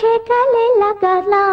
చేతలే లగలా